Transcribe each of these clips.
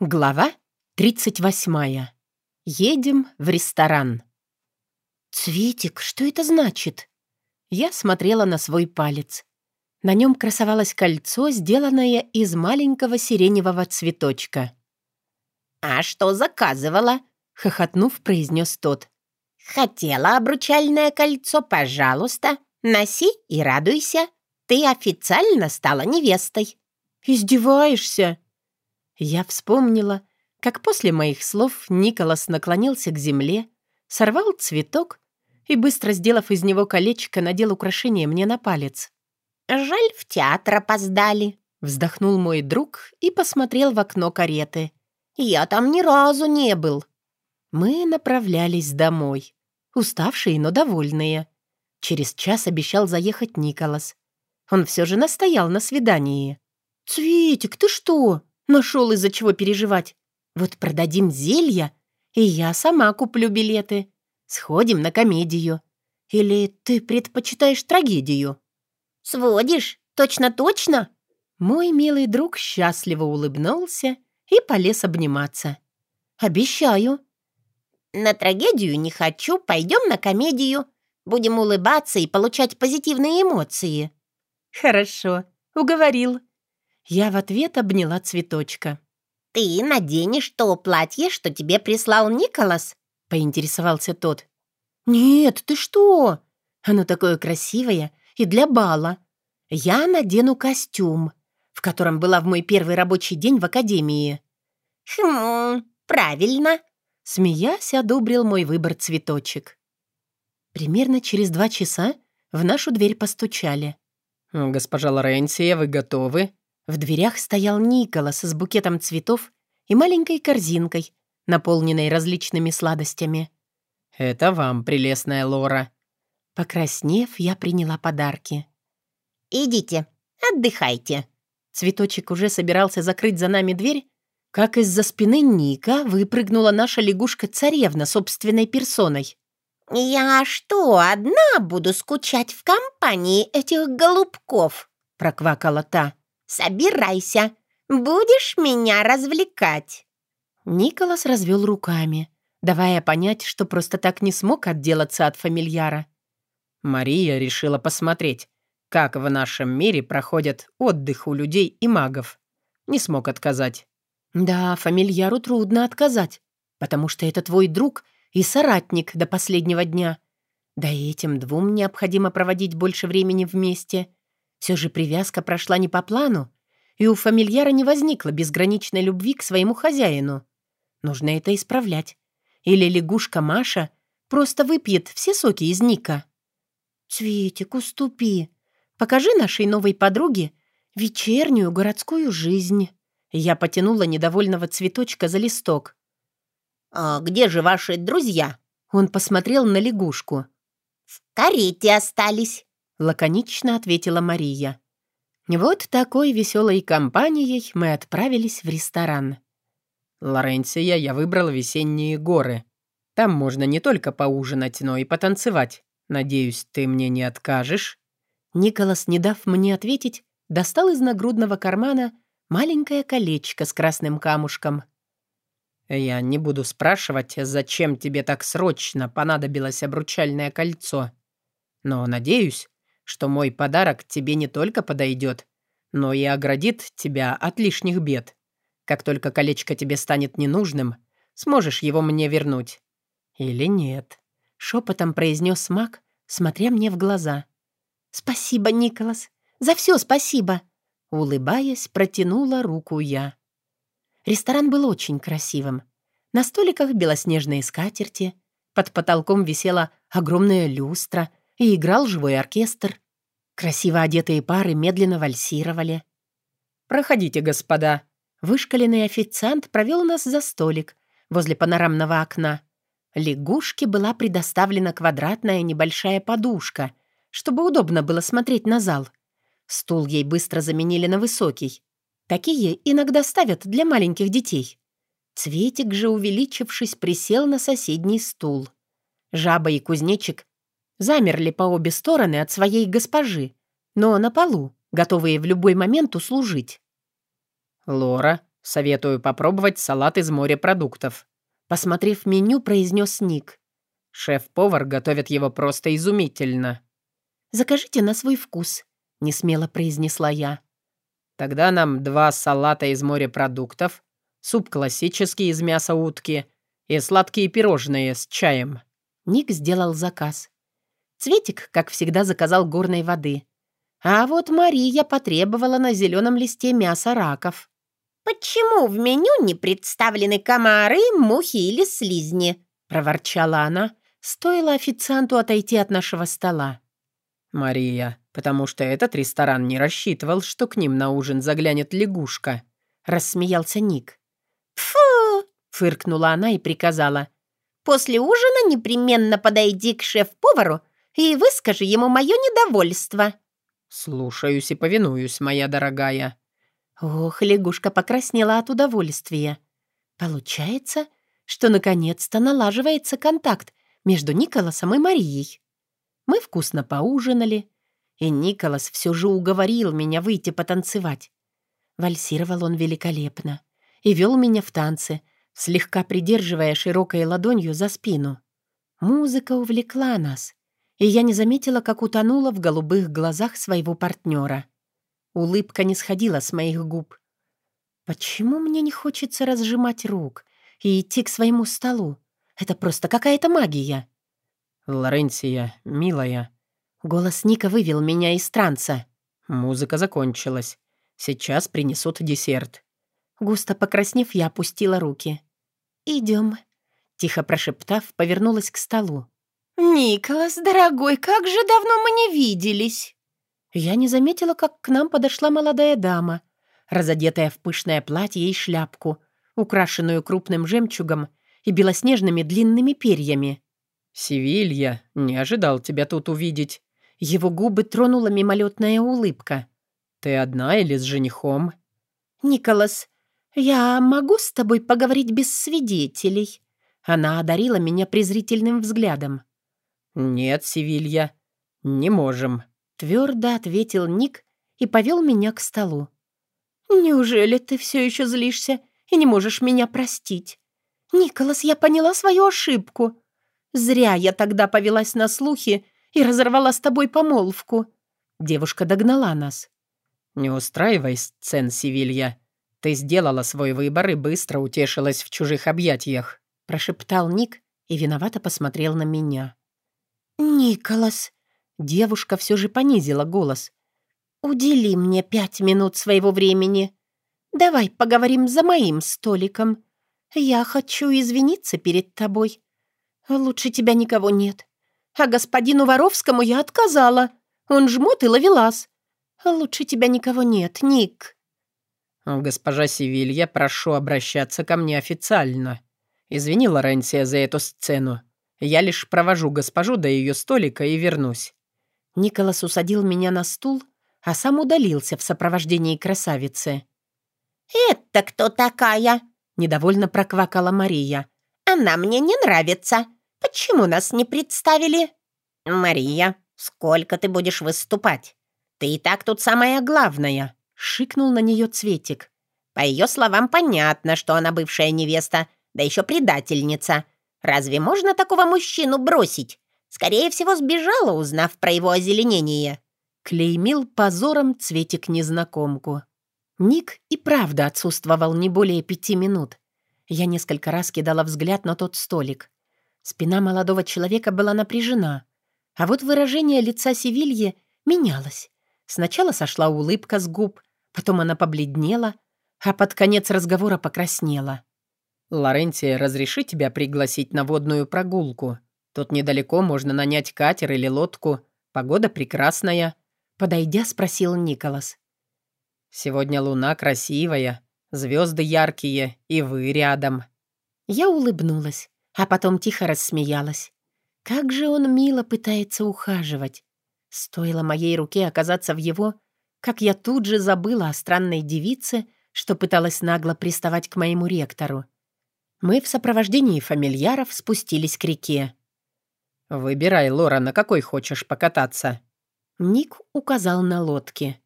Глава 38. Едем в ресторан. «Цветик, что это значит?» Я смотрела на свой палец. На нем красовалось кольцо, сделанное из маленького сиреневого цветочка. «А что заказывала?» — хохотнув, произнес тот. «Хотела обручальное кольцо? Пожалуйста, носи и радуйся. Ты официально стала невестой». «Издеваешься?» Я вспомнила, как после моих слов Николас наклонился к земле, сорвал цветок и, быстро сделав из него колечко, надел украшение мне на палец. «Жаль, в театр опоздали», — вздохнул мой друг и посмотрел в окно кареты. «Я там ни разу не был». Мы направлялись домой, уставшие, но довольные. Через час обещал заехать Николас. Он все же настоял на свидании. «Цветик, ты что?» Нашел из-за чего переживать. Вот продадим зелья, и я сама куплю билеты. Сходим на комедию. Или ты предпочитаешь трагедию? Сводишь? Точно-точно? Мой милый друг счастливо улыбнулся и полез обниматься. Обещаю. На трагедию не хочу, пойдем на комедию. Будем улыбаться и получать позитивные эмоции. Хорошо, уговорил. Я в ответ обняла цветочка. «Ты наденешь то платье, что тебе прислал Николас?» — поинтересовался тот. «Нет, ты что? Оно такое красивое и для бала. Я надену костюм, в котором была в мой первый рабочий день в академии». «Хм, правильно», — смеясь, одобрил мой выбор цветочек. Примерно через два часа в нашу дверь постучали. «Госпожа Лоренсия, вы готовы?» В дверях стоял Николас с букетом цветов и маленькой корзинкой, наполненной различными сладостями. «Это вам, прелестная Лора». Покраснев, я приняла подарки. «Идите, отдыхайте». Цветочек уже собирался закрыть за нами дверь, как из-за спины Ника выпрыгнула наша лягушка-царевна собственной персоной. «Я что, одна буду скучать в компании этих голубков?» — проквакала та. Собирайся, будешь меня развлекать». Николас развел руками, давая понять, что просто так не смог отделаться от фамильяра. Мария решила посмотреть, как в нашем мире проходят отдых у людей и магов. Не смог отказать. Да, фамильяру трудно отказать, потому что это твой друг и соратник до последнего дня. Да и этим двум необходимо проводить больше времени вместе. Все же привязка прошла не по плану, и у фамильяра не возникло безграничной любви к своему хозяину. Нужно это исправлять. Или лягушка Маша просто выпьет все соки из Ника. «Цветик, уступи. Покажи нашей новой подруге вечернюю городскую жизнь». Я потянула недовольного цветочка за листок. «А где же ваши друзья?» Он посмотрел на лягушку. «В карете остались», — лаконично ответила Мария. Вот такой веселой компанией мы отправились в ресторан. «Лоренция, я выбрал весенние горы. Там можно не только поужинать, но и потанцевать. Надеюсь, ты мне не откажешь?» Николас, не дав мне ответить, достал из нагрудного кармана маленькое колечко с красным камушком. «Я не буду спрашивать, зачем тебе так срочно понадобилось обручальное кольцо. Но, надеюсь, что мой подарок тебе не только подойдет, но и оградит тебя от лишних бед. Как только колечко тебе станет ненужным, сможешь его мне вернуть. Или нет?» Шепотом произнес маг, смотря мне в глаза. «Спасибо, Николас. За все спасибо!» Улыбаясь, протянула руку я. Ресторан был очень красивым. На столиках белоснежные скатерти, под потолком висела огромная люстра — и играл живой оркестр. Красиво одетые пары медленно вальсировали. «Проходите, господа». Вышкаленный официант провел нас за столик возле панорамного окна. Лягушке была предоставлена квадратная небольшая подушка, чтобы удобно было смотреть на зал. Стул ей быстро заменили на высокий. Такие иногда ставят для маленьких детей. Цветик же, увеличившись, присел на соседний стул. Жаба и кузнечик замерли по обе стороны от своей госпожи, но на полу, готовые в любой момент услужить. «Лора, Советую попробовать салат из морепродуктов. Посмотрев меню, произнес Ник. Шеф-повар готовит его просто изумительно. «Закажите на свой вкус», — несмело произнесла я. Тогда нам два салата из морепродуктов, суп классический из мяса утки и сладкие пирожные с чаем. Ник сделал заказ. Цветик, как всегда, заказал горной воды. А вот Мария потребовала на зеленом листе мяса раков. «Почему в меню не представлены комары, мухи или слизни?» — проворчала она, стоило официанту отойти от нашего стола. «Мария, потому что этот ресторан не рассчитывал, что к ним на ужин заглянет лягушка», — рассмеялся Ник. «Фу!» — фыркнула она и приказала. «После ужина непременно подойди к шеф-повару и выскажи ему мое недовольство». «Слушаюсь и повинуюсь, моя дорогая». Ох, лягушка покраснела от удовольствия. Получается, что наконец-то налаживается контакт между Николасом и Марией. Мы вкусно поужинали, и Николас все же уговорил меня выйти потанцевать. Вальсировал он великолепно и вел меня в танцы, слегка придерживая широкой ладонью за спину. Музыка увлекла нас, и я не заметила, как утонула в голубых глазах своего партнера. Улыбка не сходила с моих губ. Почему мне не хочется разжимать рук и идти к своему столу? Это просто какая-то магия. «Лоренсия, милая». Голос Ника вывел меня из транса. «Музыка закончилась. Сейчас принесут десерт». Густо покраснев, я опустила руки. «Идем», — тихо прошептав, повернулась к столу. «Николас, дорогой, как же давно мы не виделись!» Я не заметила, как к нам подошла молодая дама, разодетая в пышное платье и шляпку, украшенную крупным жемчугом и белоснежными длинными перьями. «Севилья, не ожидал тебя тут увидеть». Его губы тронула мимолетная улыбка. «Ты одна или с женихом?» «Николас, я могу с тобой поговорить без свидетелей?» Она одарила меня презрительным взглядом. «Нет, Севилья, не можем», — твердо ответил Ник и повел меня к столу. «Неужели ты все еще злишься и не можешь меня простить? Николас, я поняла свою ошибку. Зря я тогда повелась на слухи и разорвала с тобой помолвку. Девушка догнала нас. «Не устраивай сцен, Севилья. Ты сделала свой выбор и быстро утешилась в чужих объятиях», прошептал Ник и виновато посмотрел на меня. «Николас!» Девушка все же понизила голос. «Удели мне пять минут своего времени. Давай поговорим за моим столиком. Я хочу извиниться перед тобой. «Лучше тебя никого нет. А господину Воровскому я отказала. Он жмот и ловелас. Лучше тебя никого нет, Ник». «Госпожа Севилья, прошу обращаться ко мне официально. Извини, Лоренция, за эту сцену. Я лишь провожу госпожу до ее столика и вернусь». Николас усадил меня на стул, а сам удалился в сопровождении красавицы. «Это кто такая?» — недовольно проквакала Мария. «Она мне не нравится. Почему нас не представили?» «Мария, сколько ты будешь выступать? Ты и так тут самая главная», — шикнул на нее Цветик. «По ее словам, понятно, что она бывшая невеста, да еще предательница. Разве можно такого мужчину бросить? Скорее всего, сбежала, узнав про его озеленение». Клеймил позором Цветик незнакомку. Ник и правда отсутствовал не более пяти минут. Я несколько раз кидала взгляд на тот столик. Спина молодого человека была напряжена, а вот выражение лица Севильи менялось. Сначала сошла улыбка с губ, потом она побледнела, а под конец разговора покраснела. «Лорентия, разреши тебя пригласить на водную прогулку? Тут недалеко можно нанять катер или лодку. Погода прекрасная», — подойдя, спросил Николас. «Сегодня луна красивая, звезды яркие, и вы рядом». Я улыбнулась а потом тихо рассмеялась. Как же он мило пытается ухаживать. Стоило моей руке оказаться в его, как я тут же забыла о странной девице, что пыталась нагло приставать к моему ректору. Мы в сопровождении фамильяров спустились к реке. «Выбирай, Лора, на какой хочешь покататься?» Ник указал на лодки.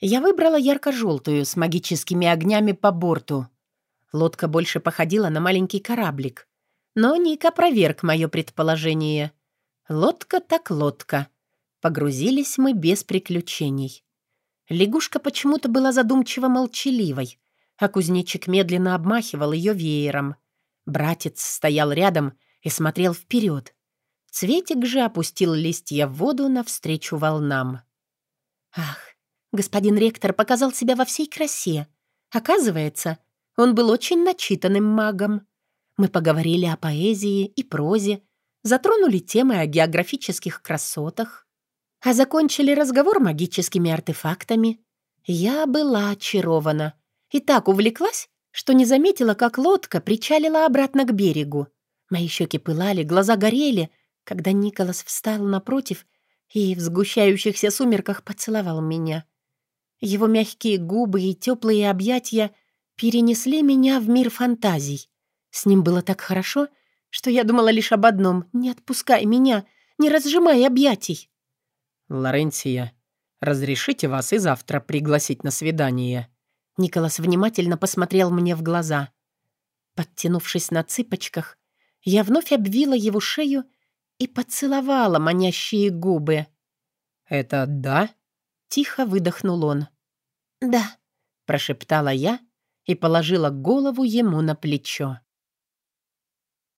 Я выбрала ярко-желтую с магическими огнями по борту. Лодка больше походила на маленький кораблик. Но Ник опроверг мое предположение. Лодка так лодка. Погрузились мы без приключений. Лягушка почему-то была задумчиво молчаливой, а кузнечик медленно обмахивал ее веером. Братец стоял рядом и смотрел вперед. Цветик же опустил листья в воду навстречу волнам. Ах, господин ректор показал себя во всей красе. Оказывается, он был очень начитанным магом. Мы поговорили о поэзии и прозе, затронули темы о географических красотах, а закончили разговор магическими артефактами. Я была очарована и так увлеклась, что не заметила, как лодка причалила обратно к берегу. Мои щеки пылали, глаза горели, когда Николас встал напротив и в сгущающихся сумерках поцеловал меня. Его мягкие губы и теплые объятия перенесли меня в мир фантазий. С ним было так хорошо, что я думала лишь об одном — не отпускай меня, не разжимай объятий. «Лоренция, разрешите вас и завтра пригласить на свидание?» Николас внимательно посмотрел мне в глаза. Подтянувшись на цыпочках, я вновь обвила его шею и поцеловала манящие губы. «Это да?» — тихо выдохнул он. «Да», — прошептала я и положила голову ему на плечо.